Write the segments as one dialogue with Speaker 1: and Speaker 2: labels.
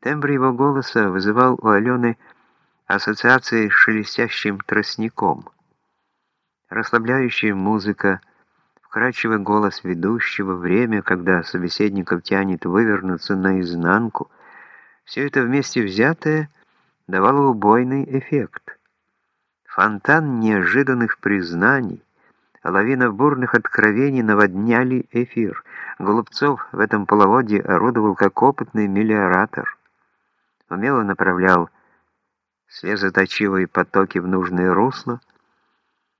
Speaker 1: Тембр его голоса вызывал у Алены ассоциации с шелестящим тростником. Расслабляющая музыка, вкрадчивый голос ведущего, время, когда собеседников тянет вывернуться наизнанку, все это вместе взятое давало убойный эффект. Фонтан неожиданных признаний, лавина бурных откровений наводняли эфир. Голубцов в этом половодье орудовал как опытный мелиоратор умело направлял слезоточивые потоки в нужное русло,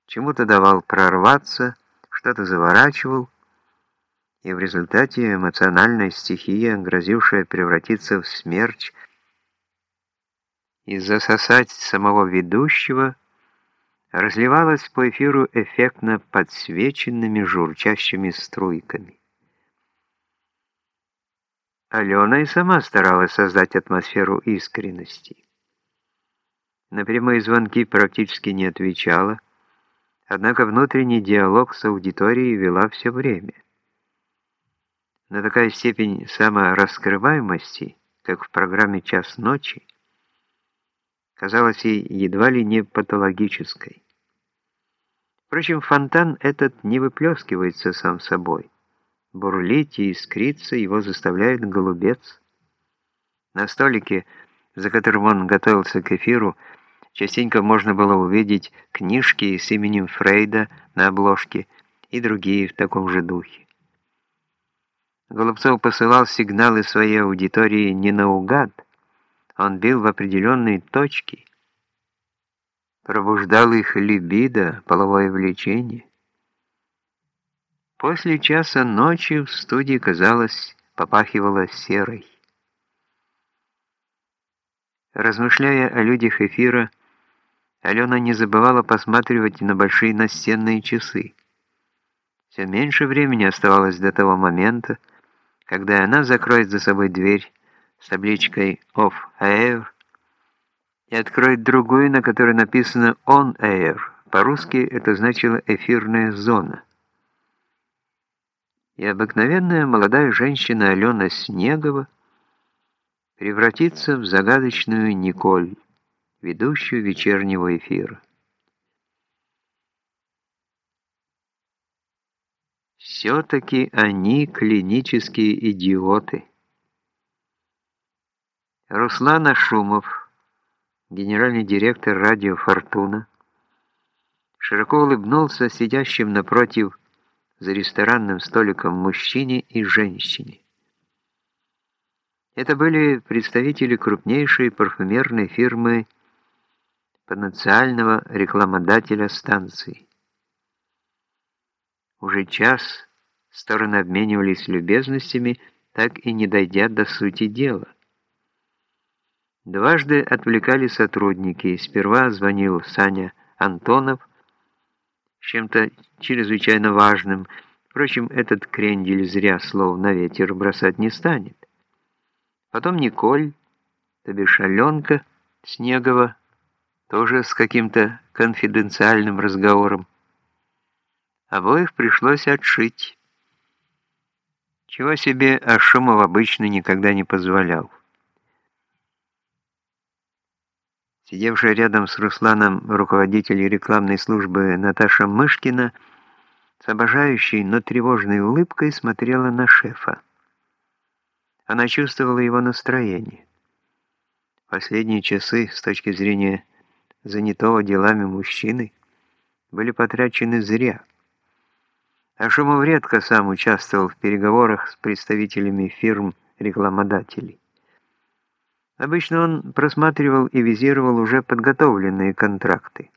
Speaker 1: чему-то давал прорваться, что-то заворачивал, и в результате эмоциональная стихия, грозившая превратиться в смерч и засосать самого ведущего, разливалась по эфиру эффектно подсвеченными журчащими струйками. Алена и сама старалась создать атмосферу искренности. На прямые звонки практически не отвечала, однако внутренний диалог с аудиторией вела все время. Но такая степень самораскрываемости, как в программе «Час ночи», казалась ей едва ли не патологической. Впрочем, фонтан этот не выплескивается сам собой. Бурлить и искриться его заставляет голубец. На столике, за которым он готовился к эфиру, частенько можно было увидеть книжки с именем Фрейда на обложке и другие в таком же духе. Голубцов посылал сигналы своей аудитории не наугад, он бил в определенные точки, пробуждал их либидо, половое влечение. После часа ночи в студии, казалось, попахивало серой. Размышляя о людях эфира, Алена не забывала посматривать на большие настенные часы. Все меньше времени оставалось до того момента, когда она закроет за собой дверь с табличкой «Off Air» и откроет другую, на которой написано «On Air». По-русски это значило «эфирная зона» и обыкновенная молодая женщина Алена Снегова превратится в загадочную Николь, ведущую вечернего эфира. Все-таки они клинические идиоты. Руслан Ашумов, генеральный директор радио «Фортуна», широко улыбнулся сидящим напротив за ресторанным столиком мужчине и женщине. Это были представители крупнейшей парфюмерной фирмы потенциального рекламодателя станции. Уже час стороны обменивались любезностями, так и не дойдя до сути дела. Дважды отвлекали сотрудники. Сперва звонил Саня Антонов, чем-то чрезвычайно важным. Впрочем, этот крендель зря слов на ветер бросать не станет. Потом Николь, то бишь Аленка Снегова, тоже с каким-то конфиденциальным разговором. Обоих пришлось отшить. Чего себе Ашумов обычно никогда не позволял. Сидевшая рядом с Русланом руководитель рекламной службы Наташа Мышкина с обожающей, но тревожной улыбкой смотрела на шефа. Она чувствовала его настроение. Последние часы, с точки зрения занятого делами мужчины, были потрачены зря. А Шумов редко сам участвовал в переговорах с представителями фирм-рекламодателей. Обычно он просматривал и визировал уже подготовленные контракты.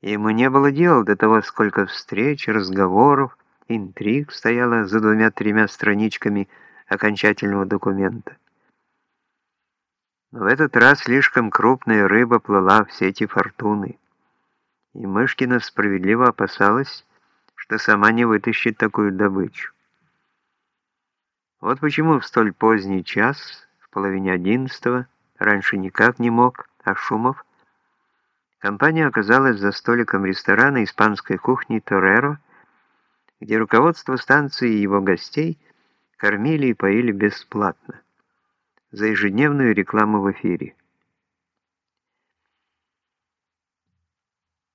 Speaker 1: Ему не было дела до того, сколько встреч, разговоров, интриг стояло за двумя-тремя страничками окончательного документа. Но в этот раз слишком крупная рыба плыла в сети фортуны, и Мышкина справедливо опасалась, что сама не вытащит такую добычу. Вот почему в столь поздний час половине одиннадцатого, раньше никак не мог, а Шумов. Компания оказалась за столиком ресторана испанской кухни «Тореро», где руководство станции и его гостей кормили и поили бесплатно. за ежедневную рекламу в эфире.